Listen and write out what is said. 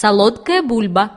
солодкая бульба.